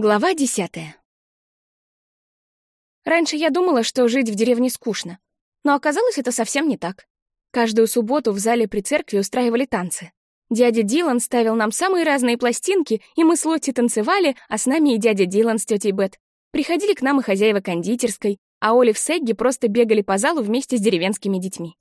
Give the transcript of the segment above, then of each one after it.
Глава десятая. Раньше я думала, что жить в деревне скучно, но оказалось это совсем не так. Каждую субботу в зале при церкви устраивали танцы. Дядя Дилан ставил нам самые разные пластинки, и мы с Лотти танцевали, а с нами и дядя Дилан с тетей Бет. Приходили к нам и хозяева кондитерской, а Олив с Эгги просто бегали по залу вместе с деревенскими детьми.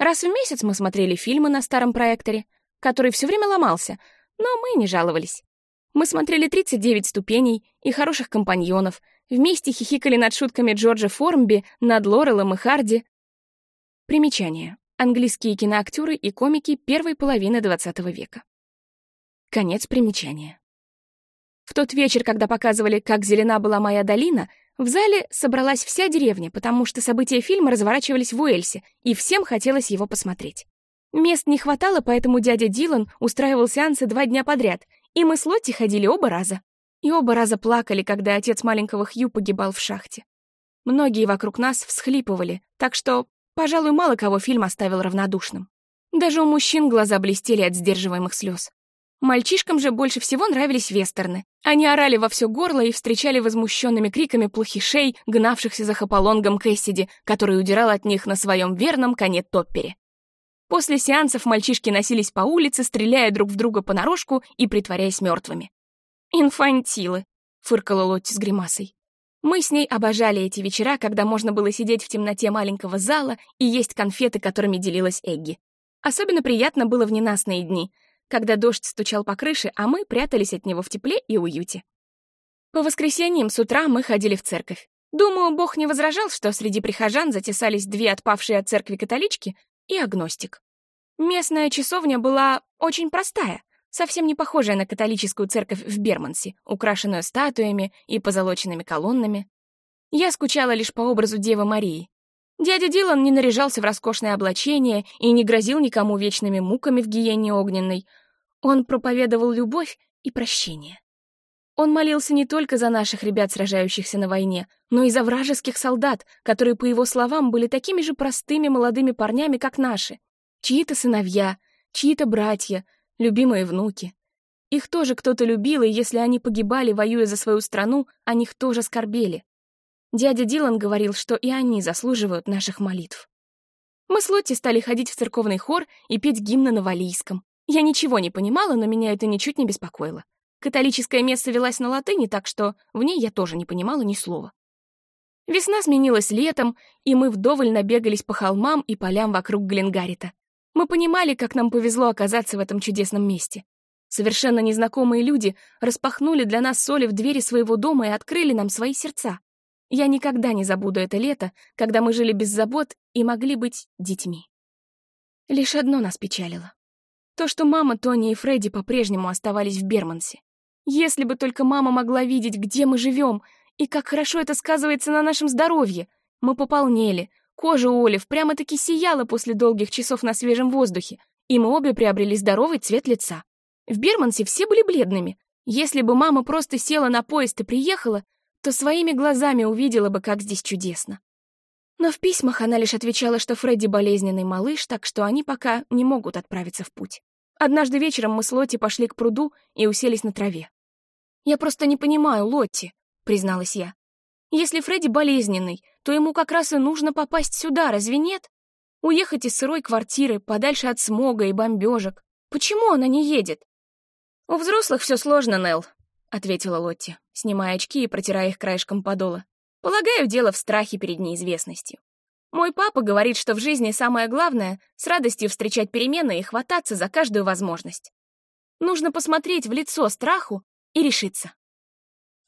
Раз в месяц мы смотрели фильмы на старом проекторе, который все время ломался, но мы не жаловались. Мы смотрели «39 ступеней» и «Хороших компаньонов», вместе хихикали над шутками Джорджа Формби, над Лорелом и Харди. Примечание. Английские киноактеры и комики первой половины XX века. Конец примечания. В тот вечер, когда показывали, как зелена была моя долина, в зале собралась вся деревня, потому что события фильма разворачивались в Уэльсе, и всем хотелось его посмотреть. Мест не хватало, поэтому дядя Дилан устраивал сеансы два дня подряд, и мы с Лотти ходили оба раза. И оба раза плакали, когда отец маленького Хью погибал в шахте. Многие вокруг нас всхлипывали, так что, пожалуй, мало кого фильм оставил равнодушным. Даже у мужчин глаза блестели от сдерживаемых слез. Мальчишкам же больше всего нравились вестерны. Они орали во все горло и встречали возмущенными криками плохишей, гнавшихся за Хаполонгом Кэссиди, который удирал от них на своем верном коне Топпере. После сеансов мальчишки носились по улице, стреляя друг в друга понарошку и притворяясь мертвыми. «Инфантилы», — фыркала Лотти с гримасой. Мы с ней обожали эти вечера, когда можно было сидеть в темноте маленького зала и есть конфеты, которыми делилась Эгги. Особенно приятно было в ненастные дни, когда дождь стучал по крыше, а мы прятались от него в тепле и уюте. По воскресеньям с утра мы ходили в церковь. Думаю, Бог не возражал, что среди прихожан затесались две отпавшие от церкви католички, и агностик. Местная часовня была очень простая, совсем не похожая на католическую церковь в Бермансе, украшенную статуями и позолоченными колоннами. Я скучала лишь по образу Девы Марии. Дядя Дилан не наряжался в роскошное облачение и не грозил никому вечными муками в гиене огненной. Он проповедовал любовь и прощение. Он молился не только за наших ребят, сражающихся на войне, но и за вражеских солдат, которые, по его словам, были такими же простыми молодыми парнями, как наши. Чьи-то сыновья, чьи-то братья, любимые внуки. Их тоже кто-то любил, и если они погибали, воюя за свою страну, о них тоже скорбели. Дядя Дилан говорил, что и они заслуживают наших молитв. Мы с Лотти стали ходить в церковный хор и петь гимны на валийском. Я ничего не понимала, но меня это ничуть не беспокоило. Католическая месса велась на латыни, так что в ней я тоже не понимала ни слова. Весна сменилась летом, и мы вдоволь набегались по холмам и полям вокруг Гленгарита. Мы понимали, как нам повезло оказаться в этом чудесном месте. Совершенно незнакомые люди распахнули для нас соли в двери своего дома и открыли нам свои сердца. Я никогда не забуду это лето, когда мы жили без забот и могли быть детьми. Лишь одно нас печалило. То, что мама, Тони и Фредди по-прежнему оставались в Бермансе. Если бы только мама могла видеть, где мы живем, и как хорошо это сказывается на нашем здоровье. Мы пополнели, кожа у Олив прямо-таки сияла после долгих часов на свежем воздухе, и мы обе приобрели здоровый цвет лица. В Бермансе все были бледными. Если бы мама просто села на поезд и приехала, то своими глазами увидела бы, как здесь чудесно. Но в письмах она лишь отвечала, что Фредди болезненный малыш, так что они пока не могут отправиться в путь. Однажды вечером мы с Лотти пошли к пруду и уселись на траве. «Я просто не понимаю, Лотти», — призналась я. «Если Фредди болезненный, то ему как раз и нужно попасть сюда, разве нет? Уехать из сырой квартиры, подальше от смога и бомбежек. Почему она не едет?» «У взрослых все сложно, Нелл», — ответила Лотти, снимая очки и протирая их краешком подола. «Полагаю, дело в страхе перед неизвестностью. Мой папа говорит, что в жизни самое главное — с радостью встречать перемены и хвататься за каждую возможность. Нужно посмотреть в лицо страху и решиться.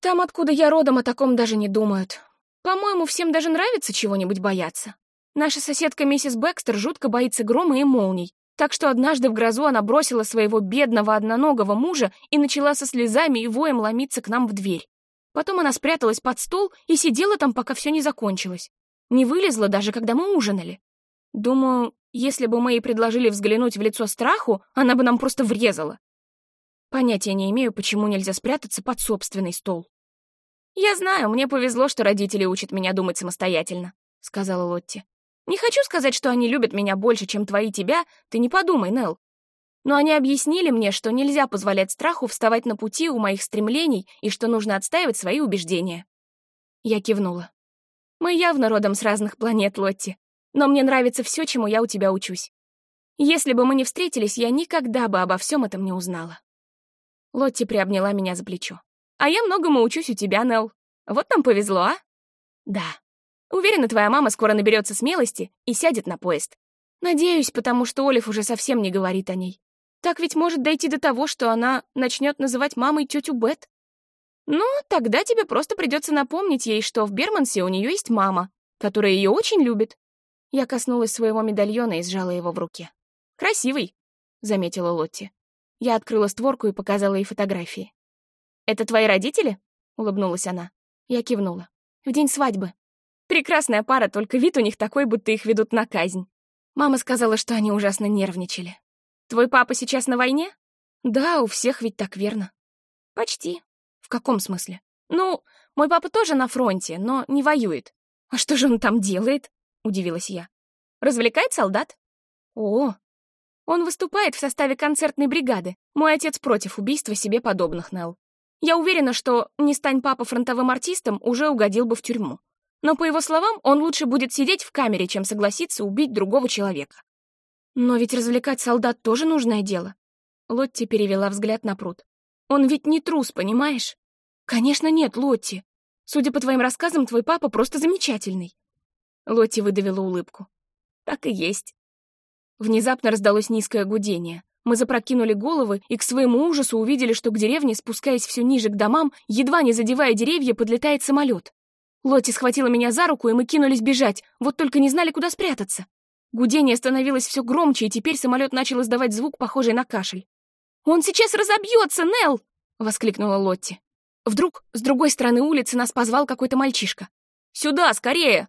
Там, откуда я родом, о таком даже не думают. По-моему, всем даже нравится чего-нибудь бояться. Наша соседка миссис Бэкстер жутко боится грома и молний, так что однажды в грозу она бросила своего бедного одноногого мужа и начала со слезами и воем ломиться к нам в дверь. Потом она спряталась под стол и сидела там, пока все не закончилось. Не вылезла даже, когда мы ужинали. Думаю, если бы мы ей предложили взглянуть в лицо страху, она бы нам просто врезала. Понятия не имею, почему нельзя спрятаться под собственный стол. «Я знаю, мне повезло, что родители учат меня думать самостоятельно», — сказала Лотти. «Не хочу сказать, что они любят меня больше, чем твои тебя, ты не подумай, Нелл. Но они объяснили мне, что нельзя позволять страху вставать на пути у моих стремлений и что нужно отстаивать свои убеждения. Я кивнула. Мы явно родом с разных планет, Лотти, но мне нравится все, чему я у тебя учусь. Если бы мы не встретились, я никогда бы обо всем этом не узнала. Лотти приобняла меня за плечо. А я многому учусь у тебя, Нелл. Вот нам повезло, а? Да. Уверена, твоя мама скоро наберется смелости и сядет на поезд. Надеюсь, потому что Олив уже совсем не говорит о ней. Так ведь может дойти до того, что она начнет называть мамой тетю Бет. Ну, тогда тебе просто придется напомнить ей, что в Бермансе у нее есть мама, которая ее очень любит. Я коснулась своего медальона и сжала его в руке. «Красивый», — заметила Лотти. Я открыла створку и показала ей фотографии. «Это твои родители?» — улыбнулась она. Я кивнула. «В день свадьбы. Прекрасная пара, только вид у них такой, будто их ведут на казнь. Мама сказала, что они ужасно нервничали. Твой папа сейчас на войне? Да, у всех ведь так верно. Почти. Каком смысле? Ну, мой папа тоже на фронте, но не воюет. А что же он там делает? Удивилась я. Развлекает солдат? О, он выступает в составе концертной бригады. Мой отец против убийства себе подобных, Нелл. Я уверена, что не стань папа фронтовым артистом, уже угодил бы в тюрьму. Но, по его словам, он лучше будет сидеть в камере, чем согласиться убить другого человека. Но ведь развлекать солдат тоже нужное дело. Лотти перевела взгляд на пруд. Он ведь не трус, понимаешь? Конечно, нет, Лотти. Судя по твоим рассказам, твой папа просто замечательный. Лотти выдавила улыбку. Так и есть. Внезапно раздалось низкое гудение. Мы запрокинули головы и к своему ужасу увидели, что к деревне, спускаясь все ниже к домам, едва не задевая деревья, подлетает самолет. Лотти схватила меня за руку, и мы кинулись бежать, вот только не знали, куда спрятаться. Гудение становилось все громче, и теперь самолет начал издавать звук, похожий на кашель. «Он сейчас разобьется, Нелл!» — воскликнула Лотти. Вдруг с другой стороны улицы нас позвал какой-то мальчишка. «Сюда, скорее!»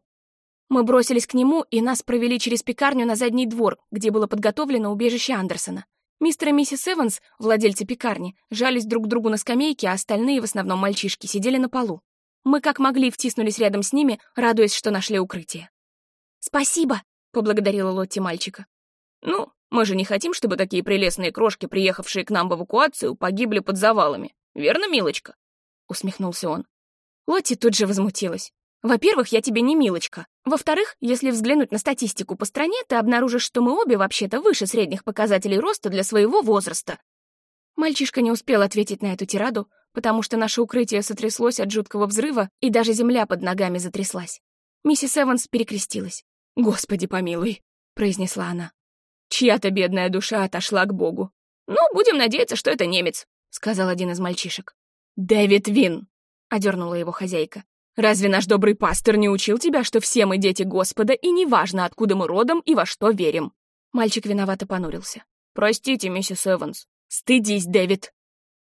Мы бросились к нему, и нас провели через пекарню на задний двор, где было подготовлено убежище Андерсона. Мистер и миссис Эванс, владельцы пекарни, жались друг к другу на скамейке, а остальные, в основном мальчишки, сидели на полу. Мы как могли втиснулись рядом с ними, радуясь, что нашли укрытие. «Спасибо!» поблагодарила Лотти мальчика. «Ну, мы же не хотим, чтобы такие прелестные крошки, приехавшие к нам в эвакуацию, погибли под завалами. Верно, милочка?» Усмехнулся он. Лотти тут же возмутилась. «Во-первых, я тебе не милочка. Во-вторых, если взглянуть на статистику по стране, ты обнаружишь, что мы обе вообще-то выше средних показателей роста для своего возраста». Мальчишка не успел ответить на эту тираду, потому что наше укрытие сотряслось от жуткого взрыва, и даже земля под ногами затряслась. Миссис Эванс перекрестилась. «Господи помилуй», — произнесла она. «Чья-то бедная душа отошла к Богу. Ну, будем надеяться, что это немец», — сказал один из мальчишек. «Дэвид Вин», — одернула его хозяйка. «Разве наш добрый пастор не учил тебя, что все мы дети Господа, и неважно, откуда мы родом и во что верим?» Мальчик виновато понурился. «Простите, миссис Эванс. Стыдись, Дэвид».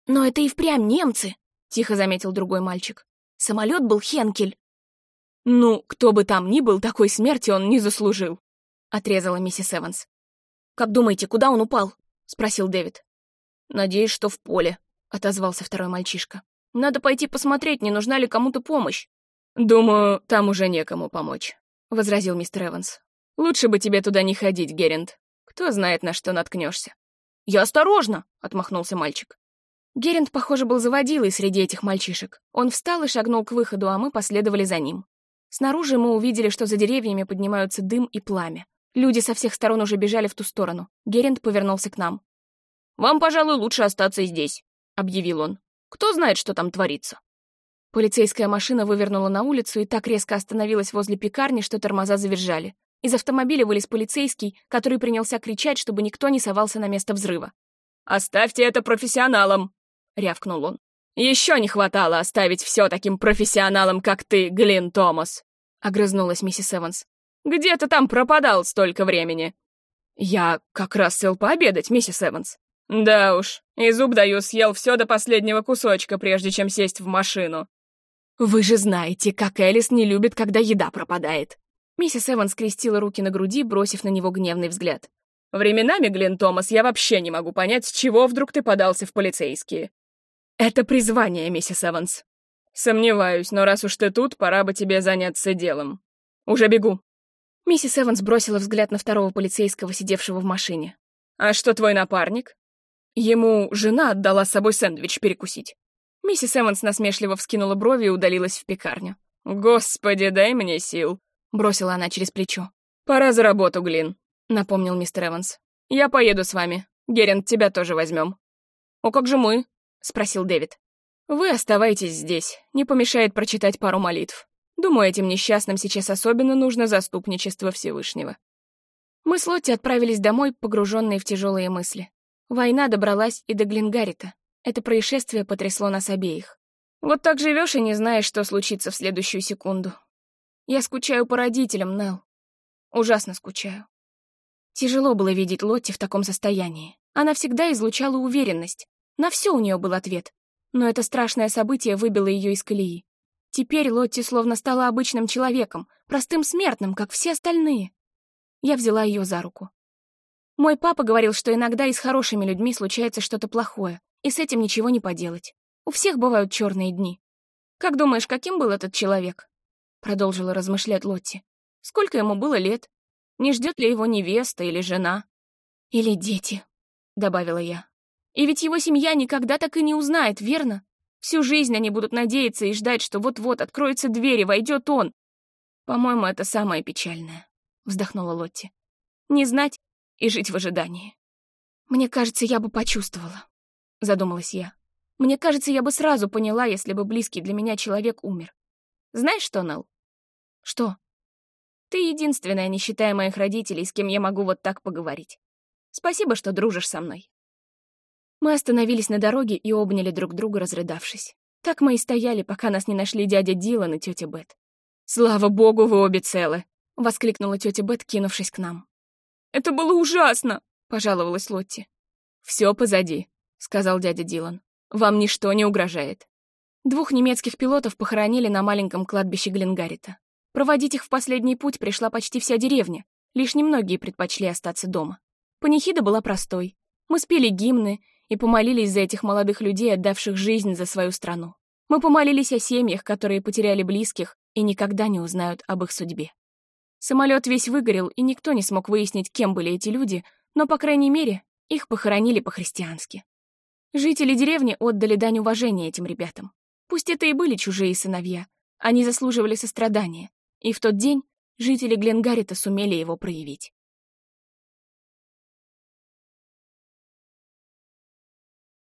«Но это и впрямь немцы», — тихо заметил другой мальчик. «Самолет был Хенкель». «Ну, кто бы там ни был, такой смерти он не заслужил», — отрезала миссис Эванс. «Как думаете, куда он упал?» — спросил Дэвид. «Надеюсь, что в поле», — отозвался второй мальчишка. «Надо пойти посмотреть, не нужна ли кому-то помощь». «Думаю, там уже некому помочь», — возразил мистер Эванс. «Лучше бы тебе туда не ходить, Геринд. Кто знает, на что наткнешься. «Я осторожно!» — отмахнулся мальчик. Геринд, похоже, был заводилой среди этих мальчишек. Он встал и шагнул к выходу, а мы последовали за ним. Снаружи мы увидели, что за деревьями поднимаются дым и пламя. Люди со всех сторон уже бежали в ту сторону. Геринд повернулся к нам. «Вам, пожалуй, лучше остаться здесь», — объявил он. «Кто знает, что там творится?» Полицейская машина вывернула на улицу и так резко остановилась возле пекарни, что тормоза завизжали. Из автомобиля вылез полицейский, который принялся кричать, чтобы никто не совался на место взрыва. «Оставьте это профессионалам!» — рявкнул он. Еще не хватало оставить все таким профессионалом, как ты, Глин Томас!» — огрызнулась миссис Эванс. «Где ты там пропадал столько времени?» «Я как раз сел пообедать, миссис Эванс». «Да уж, и зуб даю, съел все до последнего кусочка, прежде чем сесть в машину». «Вы же знаете, как Элис не любит, когда еда пропадает». Миссис Эванс скрестила руки на груди, бросив на него гневный взгляд. «Временами, Глин Томас, я вообще не могу понять, с чего вдруг ты подался в полицейские. «Это призвание, миссис Эванс». «Сомневаюсь, но раз уж ты тут, пора бы тебе заняться делом. Уже бегу». Миссис Эванс бросила взгляд на второго полицейского, сидевшего в машине. «А что твой напарник?» «Ему жена отдала с собой сэндвич перекусить». Миссис Эванс насмешливо вскинула брови и удалилась в пекарню. «Господи, дай мне сил», — бросила она через плечо. «Пора за работу, Глин», — напомнил мистер Эванс. «Я поеду с вами. Герент, тебя тоже возьмем». «О, как же мы?» — спросил Дэвид. «Вы оставайтесь здесь. Не помешает прочитать пару молитв. Думаю, этим несчастным сейчас особенно нужно заступничество Всевышнего». Мы с Лотти отправились домой, погруженные в тяжелые мысли. Война добралась и до Глингарита. Это происшествие потрясло нас обеих. Вот так живешь и не знаешь, что случится в следующую секунду. Я скучаю по родителям, Нелл. Ужасно скучаю. Тяжело было видеть Лотти в таком состоянии. Она всегда излучала уверенность. На все у нее был ответ. Но это страшное событие выбило ее из колеи. Теперь Лотти словно стала обычным человеком, простым смертным, как все остальные. Я взяла ее за руку. Мой папа говорил, что иногда и с хорошими людьми случается что-то плохое, и с этим ничего не поделать. У всех бывают черные дни. Как думаешь, каким был этот человек? Продолжила размышлять Лотти. Сколько ему было лет? Не ждет ли его невеста или жена? Или дети, добавила я. И ведь его семья никогда так и не узнает, верно? Всю жизнь они будут надеяться и ждать, что вот-вот откроется дверь и войдет он. По-моему, это самое печальное, вздохнула Лотти. Не знать и жить в ожидании. Мне кажется, я бы почувствовала, задумалась я. Мне кажется, я бы сразу поняла, если бы близкий для меня человек умер. Знаешь что, Нелл? Что? Ты единственная, не считая моих родителей, с кем я могу вот так поговорить. Спасибо, что дружишь со мной. Мы остановились на дороге и обняли друг друга, разрыдавшись. Так мы и стояли, пока нас не нашли дядя Дилан и тетя Бет. «Слава богу, вы обе целы!» — воскликнула тетя Бет, кинувшись к нам. «Это было ужасно!» — пожаловалась Лотти. «Все позади», — сказал дядя Дилан. Вам ничто не угрожает. Двух немецких пилотов похоронили на маленьком кладбище Гленгарита. Проводить их в последний путь пришла почти вся деревня, лишь немногие предпочли остаться дома. Панихида была простой. Мы спели гимны и помолились за этих молодых людей, отдавших жизнь за свою страну. Мы помолились о семьях, которые потеряли близких и никогда не узнают об их судьбе. Самолет весь выгорел, и никто не смог выяснить, кем были эти люди, но, по крайней мере, их похоронили по-христиански. Жители деревни отдали дань уважения этим ребятам. Пусть это и были чужие сыновья, они заслуживали сострадания, и в тот день жители Гленгарита сумели его проявить.